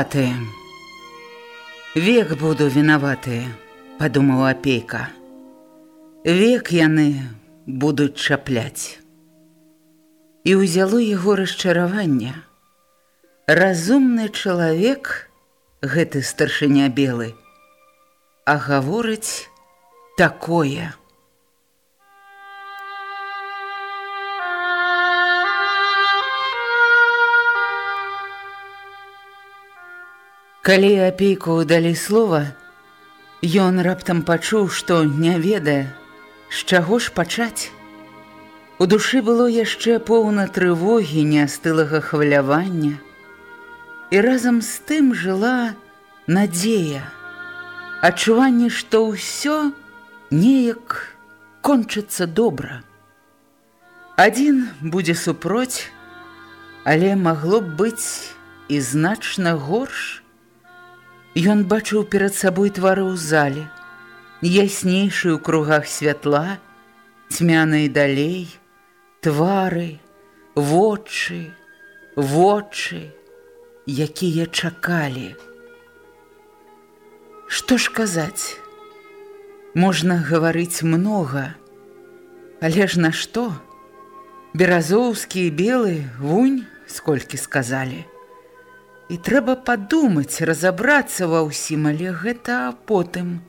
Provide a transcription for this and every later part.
Вінаватыя. Век буду вінаватыя, падумаў апейка. Век яны будуць чапляць. І ўзяло яго расчараванне. Разумны чалавек, гэты старшыня белы, а гаворыць такое. Калі апейку далі слова, ён раптам пачуў, што не ведае, з чаго ж пачаць. У душы было яшчэ поўна трывогі нястылага хвалявання. І разам з тым жыла надзея, адчуванне, што ўсё неяк кончыцца добра. Адзін будзе супроць, але магло б быць і значна горш, Ён бачыў перад сабой твары ў зале, яснейшы ў кругах святла, цьмянай далей, твары, вочы, вочы, якія чакалі. Што ж казаць? Можна гаварыць многа, але ж на што? Беразоўскі і белы вунь, сколькі сказалі. І трэба падумаць, разабрацца ва ўсім, але гэта потым.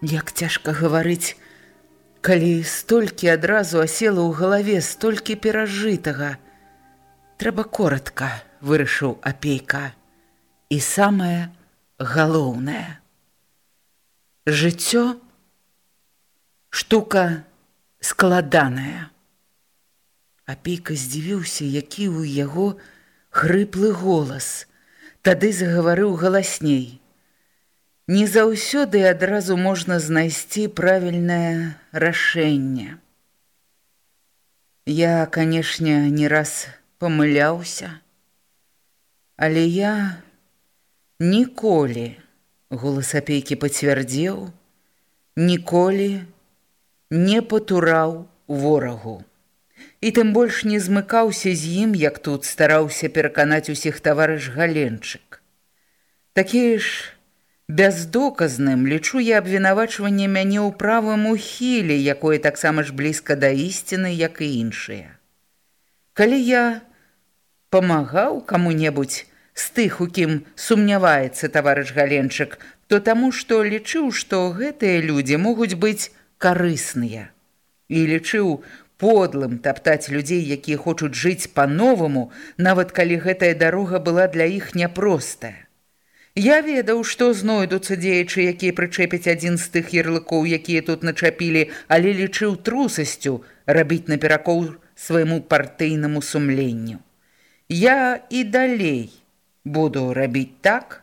Як цяжка гаварыць, калі столькі адразу асела ў галаве столькі перажытага. Трэба коротко, вырашыў апейка. І самае галоўнае. Жыццё штука складаная. Апейка здзівіўся, які ў яго хрыплы голас – тады загаварыў галасней. Не заўсёды адразу можна знайсці правільнае рашэнне. Я, канешне, не раз памыляўся, але я ніколі голасапейкі пацвярдзеў, ніколі не патураў ворагу і тым больш не змыкаўся з ім, як тут стараўся пераканаць усіх таварыш галенчык. Такія ж бяздоказным лічу я абвінавачванне мяне ў правым ухіле, якое таксама ж блізка да ісціны, як і іншыя. Калі я памагаў каму-небудзь з тых, у кім сумняваецца таварыш галенчык, то таму, што лічыў, што гэтыя людзі могуць быць карысныя. І лічыў, подлым таптаць людзей, якія хочуць жыць па-новаму, нават калі гэтая дарога была для іх няпростая. Я ведаў, што знойдуцца дзеячы, якія прычэпяць адзін з тых ярлыкоў, якія тут начапілі, але лічыў трусасцю рабіць наперакоў свайму партыйнаму сумленню. Я і далей буду рабіць так,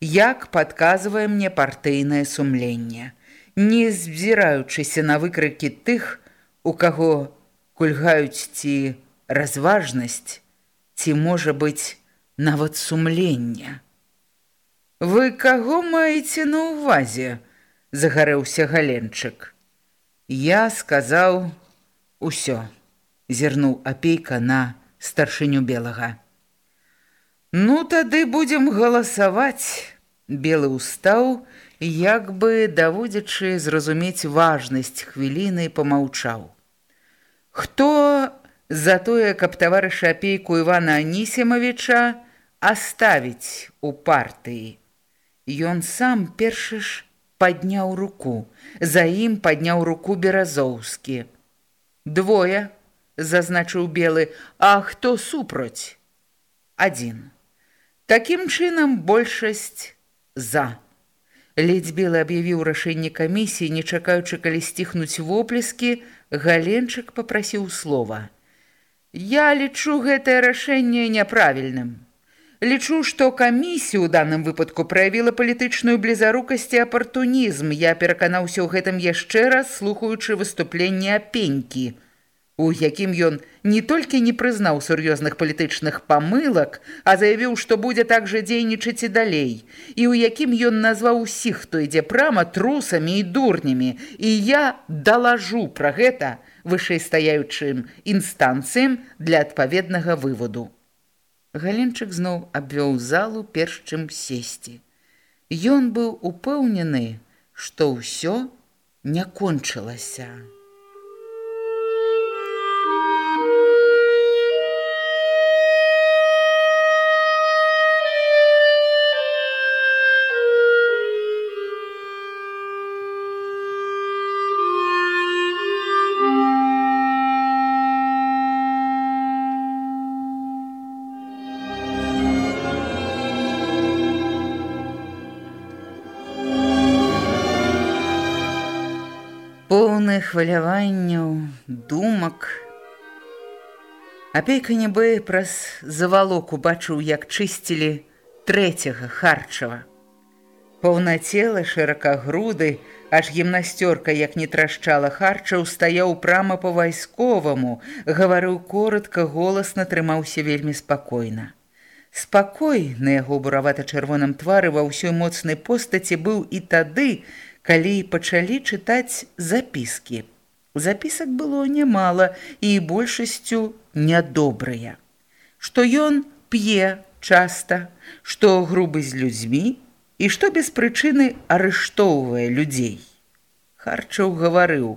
як падказвае мне партыйнае сумленне, не збіраючыся на выкрыкі тых, у каго кульгаюць ці разважнасць, ці можа быць нават сумлення. Вы каго маеце на ўвазе? загарэўся галенчык. Я сказаў усё, зірнуў апейка на старшыню белага. Ну тады будзем галасаваць. Белы устаў, як бы даводзячы зразумець важнасць хвіліны помаўчаў. За тое, каб таварыша апейку Івана Анісімавіча аставіць у партыі? Ён сам першы ж падняў руку. За ім падняў руку беразоўскі. Двое, зазначыў белы, а хто супраць? Адзін. Такім чынам большасць за. Ледзь белы аб'явіў рашэнне камісіі, не чакаючы, калі сціхнуць воплескі, галенчык папрасіў слова. Я лічу гэтае рашэнне няправільным. Лічу, што камісія ў даным выпадку праявіла палітычную блізарукасць і апартунізм. Я пераканаўся ў гэтым яшчэ раз, слухаючы выступленне апенькі, у якім ён не толькі не прызнаў сур'ёзных палітычных памылак, а заявіў, што будзе так жа дзейнічаць і далей, і ў якім ён назваў усіх, хто ідзе прама трусамі і дурнямі. І я далажу пра гэта вышэйстаяючым інстанцыям для адпаведнага выводу. Галенчык зноў абвёў залу перш чым сесці. Ён быў упэўнены, што ўсё не кончылася. Хваляванняў, думак. Апейка нібы праз завалок убачыў, як чысцілі трэцяга харчава. Паўнацела шыракагруды, аж гімнасцёрка, як не трашчала харчаў, стаяў прама па-вайсковаму, гаварыў коротка, голасна трымаўся вельмі спакойна. Спакой на яго буравата-чырвоным твары ва ўсёй моцнай постаці быў і тады, калі пачалі чытаць запіскі. Запісак было нямала і большасцю нядобрыя. Што ён п'е часта, што грубы з людзьмі і што без прычыны арыштоўвае людзей. Харчаў гаварыў: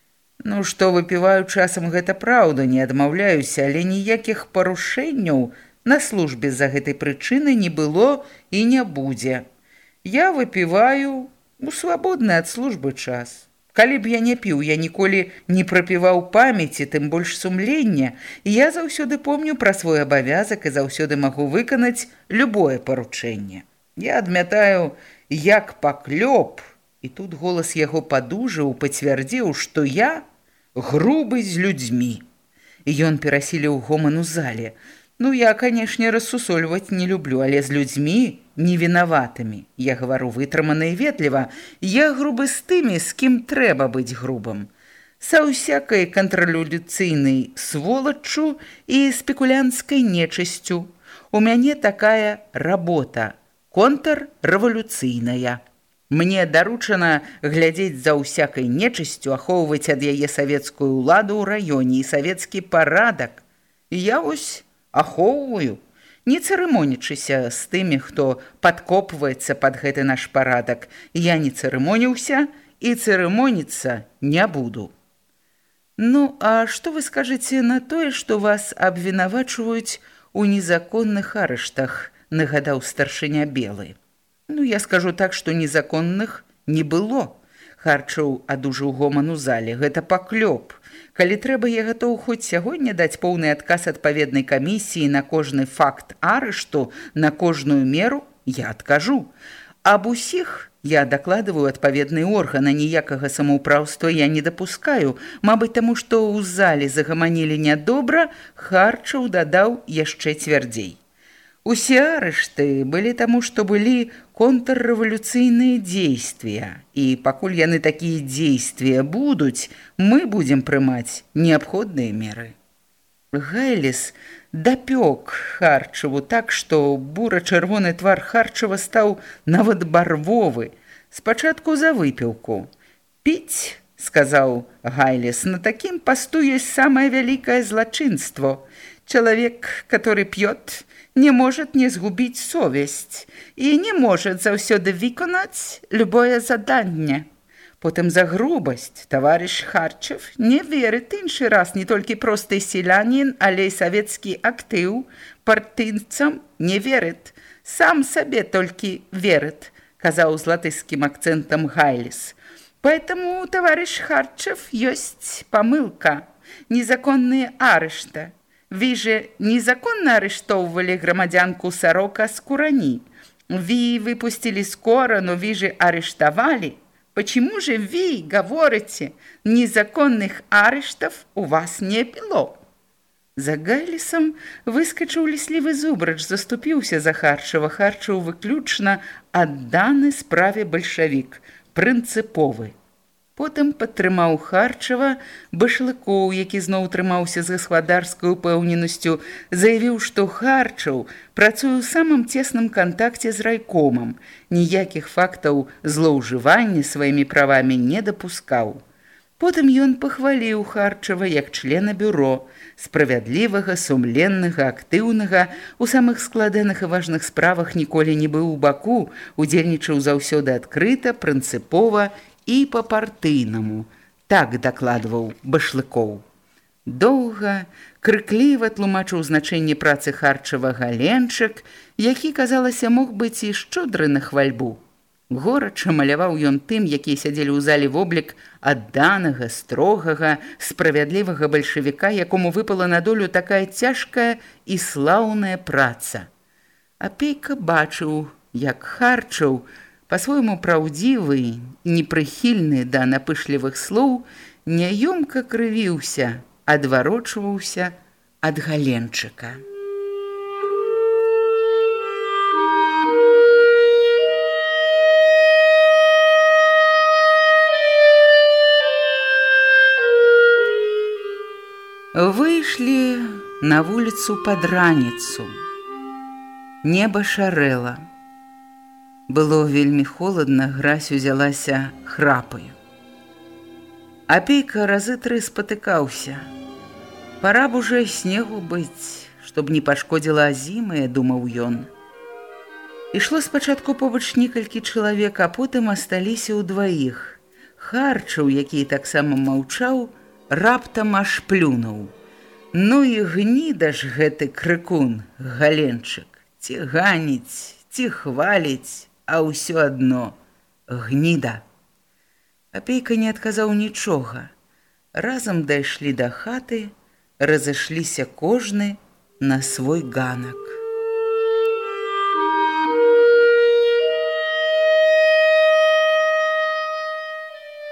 « Ну што выпіваю часам гэта праўда, не адмаўляюся, але ніякіх парушэнняў на службе з-за гэтай прычыны не было і не будзе. Я выпіваю у свабодны ад службы час. Калі б я не піў, я ніколі не прапіваў памяці, тым больш сумлення, і я заўсёды помню пра свой абавязак і заўсёды магу выканаць любое паручэнне. Я адмятаю, як паклёп, і тут голас яго падужаў, пацвярдзіў, што я грубы з людзьмі. Ён перасіліў гоман у зале. Ну, я, канешне, рассусольваць не люблю, але з людзьмі невінаватымі. Я гавару вытрымана і ветліва. Я грубы з тымі, з кім трэба быць грубым. Са ўсякай кантралюдыцыйнай сволаччу і спекулянцкай нечысцю. У мяне такая работа, контррэвалюцыйная. Мне даручана глядзець за ўсякай нечысцю, ахоўваць ад яе савецкую ўладу ў раёне і савецкі парадак. Я вось ахоўваю, не цырымонічыся з тымі, хто падкопваецца пад гэты наш парадак. Я не цырымоніўся і цырымоніцца не буду. Ну, а што вы скажаце на тое, што вас абвінавачваюць у незаконных арыштах, нагадаў старшыня белы. Ну, я скажу так, што незаконных не было. Харчаў адужыў гоман у зале, гэта паклёп. Калі трэба, я гатоў хоць сягоння даць поўны адказ адпаведнай камісіі на кожны факт арышту, на кожную меру я адкажу. Аб усіх я дакладываю адпаведны орган, а ніякага самаўпраўства я не дапускаю. Мабыць, таму, што ў зале загаманілі нядобра, Харчаў дадаў яшчэ цвярдзей. Усе арышты былі таму, што былі контррэвалюцыйныя дзействия, і пакуль яны такія дзействия будуць, мы будзем прымаць неабходныя меры. Гайліс дапёк Харчаву так, што бура-чырвоны твар Харчава стаў нават барвовы, спачатку за выпіўку. Піць, сказаў Гайліс, на такім пасту ёсць самае вялікае злачынство. Чалавек, который п'ёт, не может не згубіць совесть і не может заўсёды выканаць любое заданне. Потым за грубасць таварыш Харчев не верыць іншы раз не толькі просты селянін, але і савецкі актыў партынцам не верыць. Сам сабе толькі верыць, казаў з латыскім акцэнтам Гайліс. Поэтому таварыш Харчев ёсць памылка, незаконныя арышта. Ви же незаконно арестовывали громадянку Сорока с Курани. Ви выпустили скоро, но ви же арестовали. Почему же вы говорите, незаконных арештов у вас не было? За Гайлісам выскачыў ліслівы зубрач, заступіўся за Харчава. Харчаў выключна адданы справе бальшавік, прынцыповы. Потым падтрымаў Харчава башлыкоў, які зноў трымаўся з гаспадарскай упэўненасцю, заявіў, што Харчаў працуе ў самым цесным кантакце з райкомам, ніякіх фактаў злоўжывання сваімі правамі не дапускаў. Потым ён пахваліў Харчава як члена бюро, справядлівага, сумленнага, актыўнага, у самых складаных і важных справах ніколі не быў у баку, удзельнічаў заўсёды адкрыта, прынцыпова і па-партыйнаму, так дакладваў башлыкоў. Доўга, крыкліва тлумачыў значэнне працы харчава галенчык, які, казалася, мог быць і шчодры на хвальбу. Горача маляваў ён тым, якія сядзелі ў залі воблік адданага, строгага, справядлівага бальшавіка, якому выпала на долю такая цяжкая і слаўная праца. Апейка бачыў, як харчаў, па-свойму праўдзівы, непрыхільны да напышлівых слоў, няёмка крывіўся, адварочваўся ад галенчыка. Выйшлі на вуліцу пад раніцу. Неба шарэла. Было вельмі холодна, гразь узялася храпаю. Апейка разы тры спатыкаўся. Пара б уже снегу быць, чтоб не пашкодзіла азімая, думаў ён. Ішло спачатку побач некалькі чалавек, а потым асталіся ўдваіх. Харчаў, які таксама маўчаў, раптам аж плюнуў. Ну і гніда ж гэты крыкун, галенчык, ці ганіць, ці хваліць а ўсё адно гніда. Апейка не адказаў нічога. Разам дайшлі да хаты, разышліся кожны на свой ганак.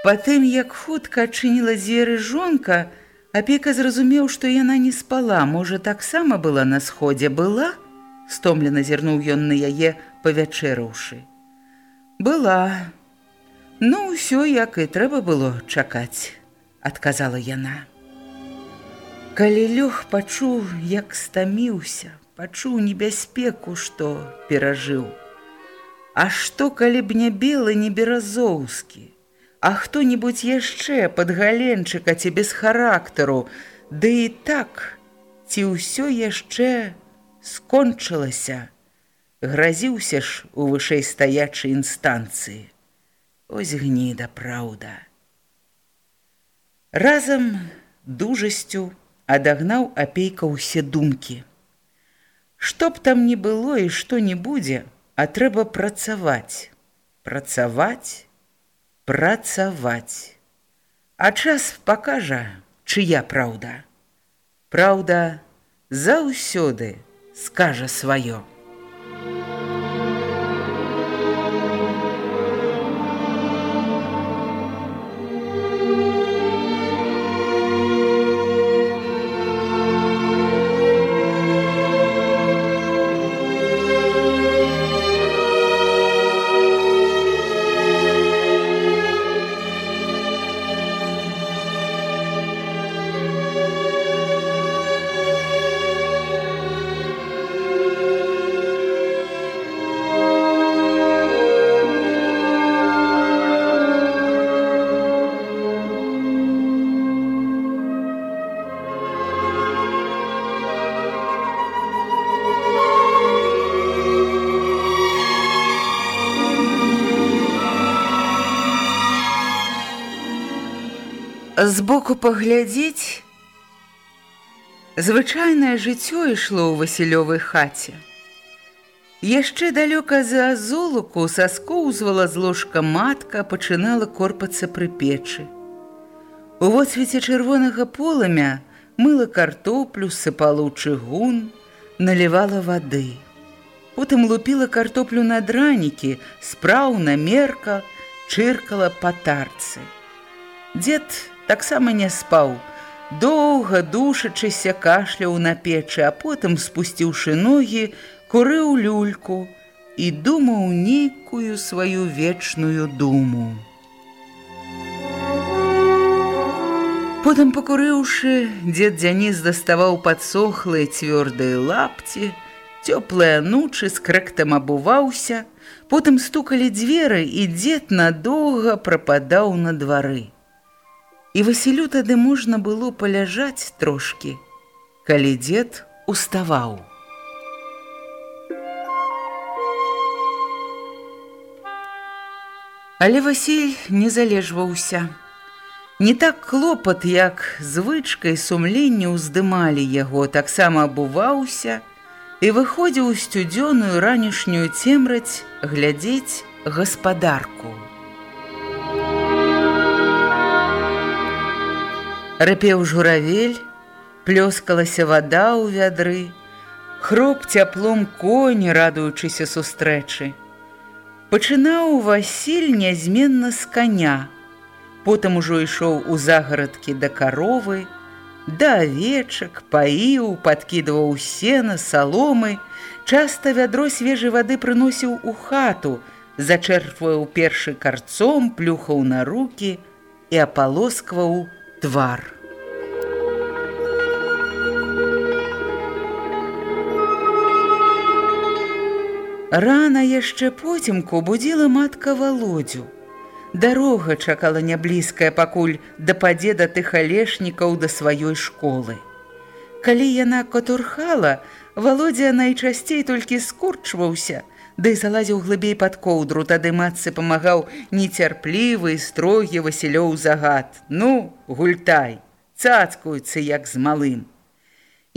Патым, як хутка адчыніла дзверы жонка, апека зразумеў, што яна не спала, можа, таксама была на сходзе была, стомлена зірнуў ён на яе павячэраўшы. Была. Ну ўсё, як і трэба было чакаць, адказала яна. Калі лёг пачуў, як стаміўся, пачуў небяспеку, што перажыў. А што калі б не белы не беразоўскі, А хто-небудзь яшчэ пад галенчыка ці без характару, Ды і так, ці ўсё яшчэ скончылася, гразіўся ж у вышэй стаячай інстанцыі. Ось гніда праўда. Разам дужасцю адагнаў апейка ўсе думкі. Што б там не было і што не будзе, а трэба працаваць, працаваць, працаваць. А час пакажа, чыя праўда. Праўда, заўсёды скажа сваё. Thank you. Збоку паглядзець, звычайнае жыццё ішло ў васілёвай хаце. Яшчэ далёка за золуку саскоўзвала з ложка матка, пачынала корпацца пры печы. У водсвеце чырвонага полымя мыла картоплю, сыпала чыгун, налівала вады. Потым лупіла картоплю на дранікі, спраўна мерка, чыркала па тарцы. Дзед таксама не спаў. Доўга душачыся кашляў на печы, а потым спусціўшы ногі, курыў люльку і думаў нейкую сваю вечную думу. Потым пакурыўшы, дзед Дзяніс даставаў падсохлыя цвёрдыя лапці, цёплыя нучы з крэктам абуваўся, потым стукалі дзверы, і дзед надоўга прападаў на двары. І Васілю тады можна было паляжаць трошкі, калі дзед уставаў. Але Васіль не залежваўся. Не так клопат, як звычкай сумленню ўздымалі яго, таксама абуваўся і выходзіў у сцюдзёную ранішнюю цемраць глядзець гаспадарку. Рыпеў журавель, плёскалася вада ў вядры, хроп цяплом коні, радуючыся сустрэчы. Пачынаў Васіль нязменна з каня, потым ужо ішоў у загарадкі да каровы, да авечак, паіў, падкідваў сена, саломы, часта вядро свежай вады прыносіў у хату, зачэрпваў першы карцом, плюхаў на рукі і апалоскваў, твар. Рана яшчэ потімку будзіла матка володю. Дарога чакала няблізкая, пакуль дападзе да тых алешнікаў да сваёй школы. Калі яна катурхала, володя найчасцей толькі скурчваўся, ды залазіў глыбей пад коўдру, тады матцы памагаў нецярплівы і строгі Васілёў загад. Ну, гультай, цацкуецца як з малым.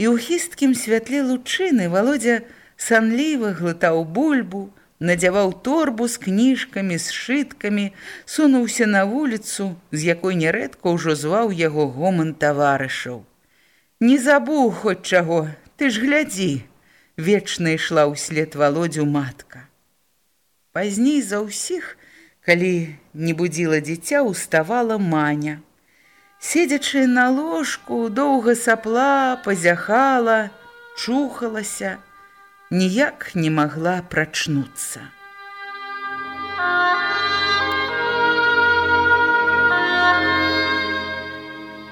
І ў хісткім святле лучыны володя санліва глытаў бульбу, надзяваў торбу з кніжкамі, з шыткамі, сунуўся на вуліцу, з якой нярэдка ўжо зваў яго гоман таварышаў. Не забыў хоць чаго, ты ж глядзі, вечна ішла ўслед володзю матка. Пазней за ўсіх, калі не будзіла дзіця, уставала маня. Седзячы на ложку, доўга сапла, пазяхала, чухалася, ніяк не магла прачнуцца.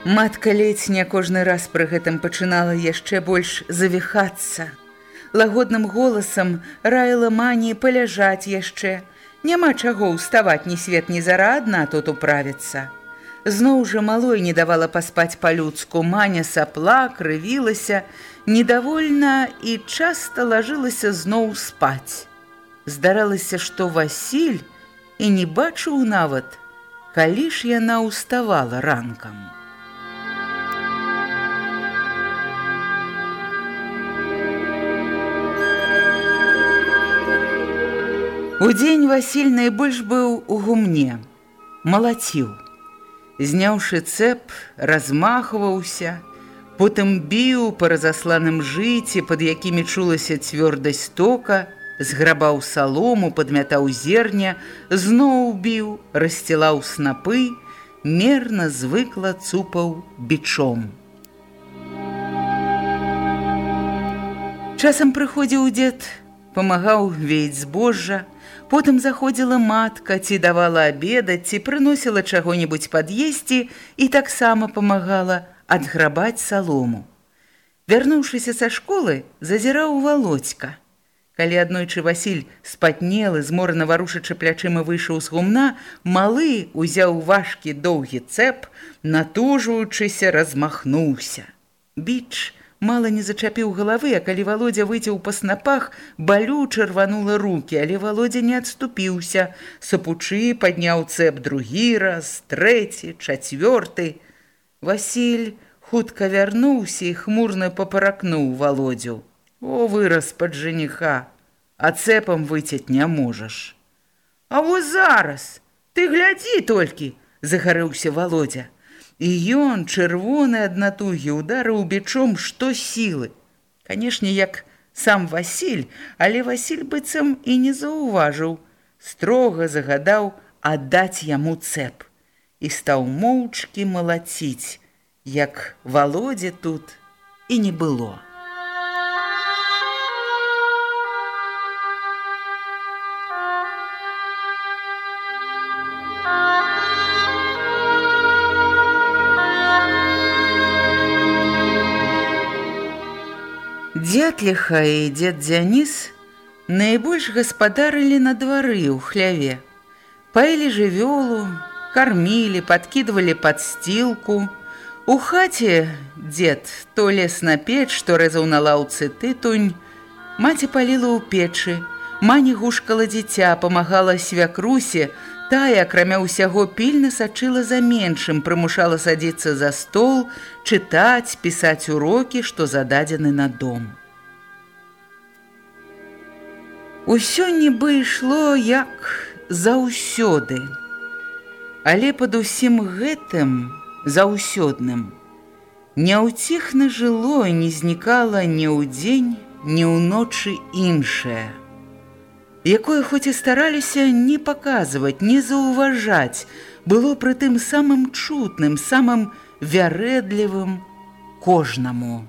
Матка ледзь не кожны раз пры гэтым пачынала яшчэ больш завіхацца лагодным голасам раіла мані паляжаць яшчэ. Няма чаго ўставаць ні свет ні зара адна тут управіцца. Зноў жа малой не давала паспаць па-людску, маня сапла, крывілася, недовольна і часта лажылася зноў спаць. Здаралася, што Васіль і не бачыў нават, калі ж яна ўставала ранкам. Удзень Васіль найбольш быў у гумне, малаціў. Зняўшы цэп, размахваўся, потым біў па разасланым жыце, пад якімі чулася цвёрдасць тока, зграбаў салому, падмятаў зерня, зноў біў, рассцілаў снапы, мерна звыкла цупаў бичом. Часам прыходзіў дзед, памагаў веять збожжа, потым заходзіла матка, ці давала абедаць, ці прыносіла чаго-небудзь пад'есці і таксама памагала адграбаць салому. Вярнуўшыся са школы, зазіраў володька – Калі аднойчы Васіль спатнелы, зморна варушачы плячыма выйшаў з гумна, малы узяў важкі доўгі цэп, натужваючыся, размахнуўся. Біч мала не зачапіў галавы, а калі Володя выцеў па снапах, балюча рванула рукі, але Володя не адступіўся. Сапучы падняў цэп другі раз, трэці, чацвёрты. Васіль хутка вярнуўся і хмурна папаракнуў Володю. О, вырас пад жаніха, а цэпам выцяць не можаш. А во зараз ты глядзі толькі, загарэўся володя. І ён чырвоны ад натугі ударыў бичом што сілы. Канешне, як сам Васіль, але Васіль быццам і не заўважыў, строга загадаў аддаць яму цэп і стаў моўчкі малаціць, як володзе тут і не было. Дзетліха і дзед Дзяніс найбольш гаспадарылі на двары ў хляве. Паілі жывёлу, кармілі, падкідвалі падсцілку. У хаце дзед то лес на печ, што рэзаў на лаўцы тытунь, маці паліла ў печы, мані гушкала дзіця, памагала свякрусе, Тая, акрамя ўсяго пільна сачыла за меншым, прымушала садзіцца за стол, чытаць, пісаць урокі, што зададзены на дом. Усё нібы ішло як заўсёды. Але пад усім гэтым заўсёдным няўціхна жыло і не знікала ні ў дзень, ні ў ночы іншае якое хоць і стараліся не паказваць, не заўважаць, было пры тым самым чутным, самым вярэдлівым кожнаму.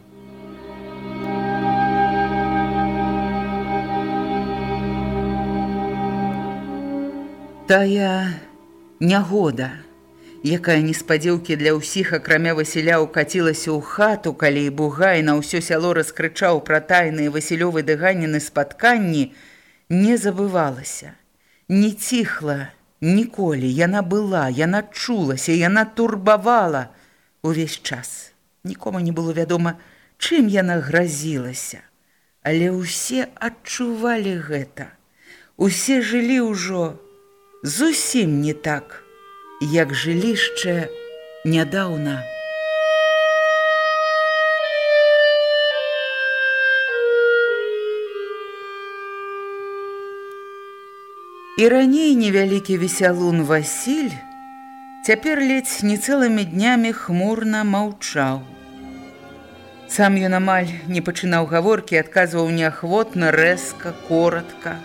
Тая нягода, якая неспадзеўкі для ўсіх акрамя Васіля укацілася ў хату, калі бугай на ўсё сяло раскрычаў пра тайныя Васілёвы дыганіны спатканні, не забывалася, не ціхла ніколі. Яна была, яна чулася, яна турбавала увесь час. Нікому не было вядома, чым яна гразілася. Але ўсе адчувалі гэта. Усе жылі ўжо зусім не так, як жылішча нядаўна. І раней невялікі весялун Васіль цяпер ледзь не цэлымі днямі хмурна маўчаў. Сам ён амаль не пачынаў гаворкі, адказваў неахвотна, рэзка, коротка.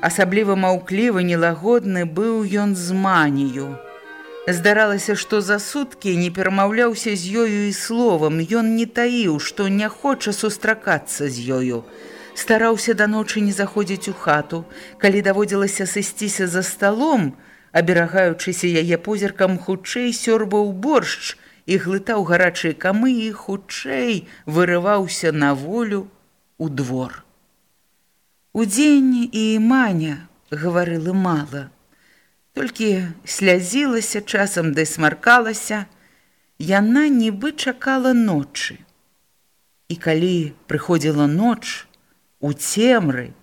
Асабліва маўклівы, нелагодны быў ён з манію. Здаралася, што за суткі не перамаўляўся з ёю і словам, ён не таіў, што не хоча сустракацца з ёю стараўся да ночы не заходзіць у хату, калі даводзілася сысціся за сталом, аберагаючыся яе позіркам хутчэй сёрбаў боршч і глытаў гарачыя камы і хутчэй вырываўся на волю у двор. Удзень і маня гаварылы мала. Толькі слязілася часам ды смаркалася, яна нібы чакала ночы. І калі прыходзіла ноч, У цемры,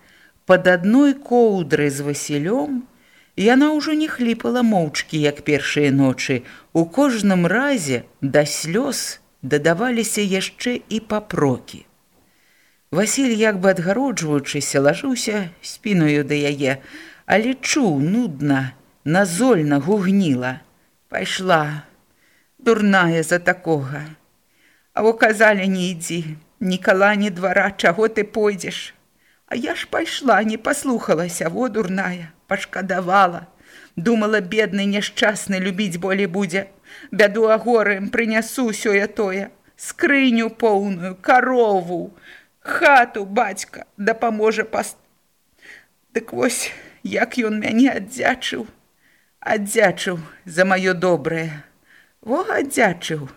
пад адной коўдрай з Васілём, яна ўжо не хліпала моўчкі, як першыя ночы. У кожным разе да слёз дадаваліся яшчэ і папрокі. Васіль, як бы адгароджваючыся, лажыўся спіною да яе, але чуў нудна, назольна гугніла. Пайшла, дурная за такога. А во казалі не ідзі, ні кала, ні двара, чаго ты пойдзеш. А я ж пайшла, не паслухалася, во дурная, пашкадавала. Думала, бедны няшчасны любіць болей будзе. Бяду агорым прынясу сёе тое, скрыню поўную, карову, хату бацька дапаможа паст. Дык вось, як ён мяне аддзячыў, аддзячыў за маё добрае. Во аддзячыў,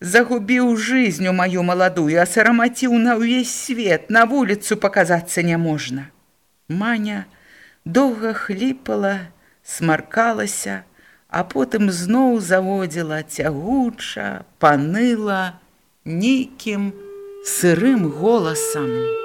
загубіў жизнью маю маладую, асарамаціў на ўвесь свет, на вуліцу паказацца няможна. Маня доўга хліпала, смаркалася, а потым зноў заводзіла цягуча, паныла нейкім сырым голасам.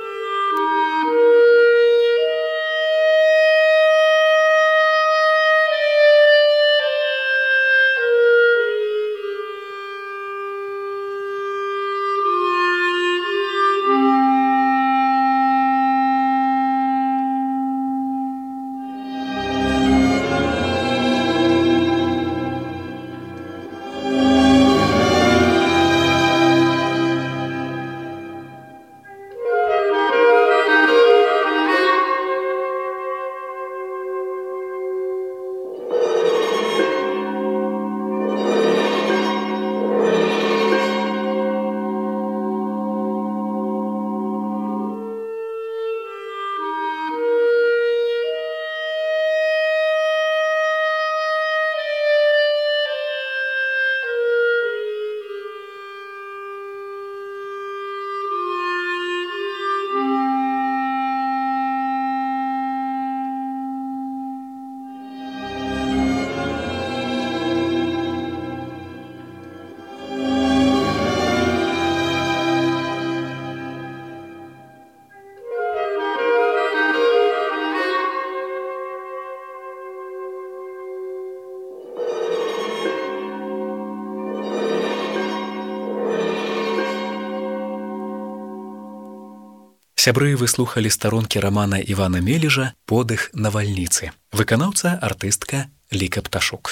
Сябры выслухалі старонкі рамана Івана Мележа подых навальніцы. Выканаўца артыстка Ліка пташук.